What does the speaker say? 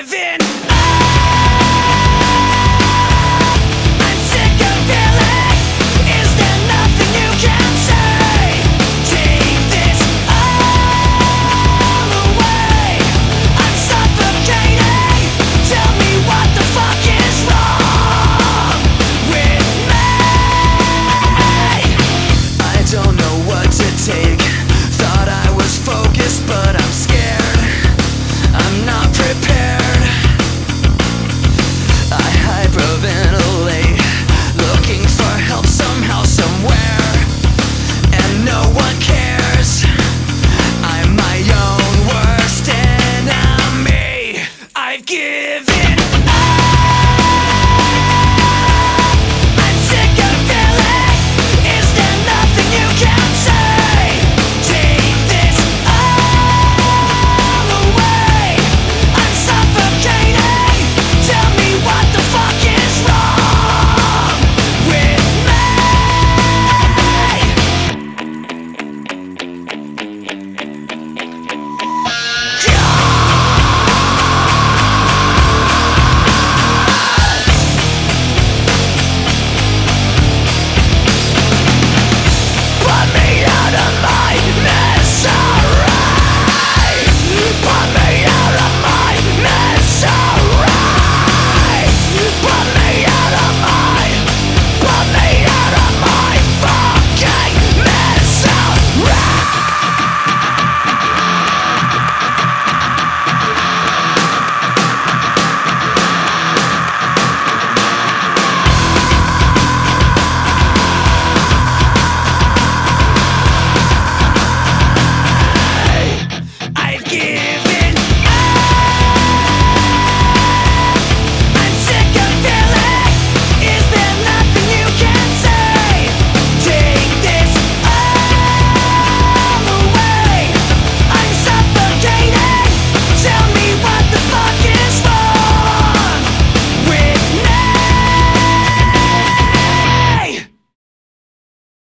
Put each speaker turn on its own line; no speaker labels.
live in.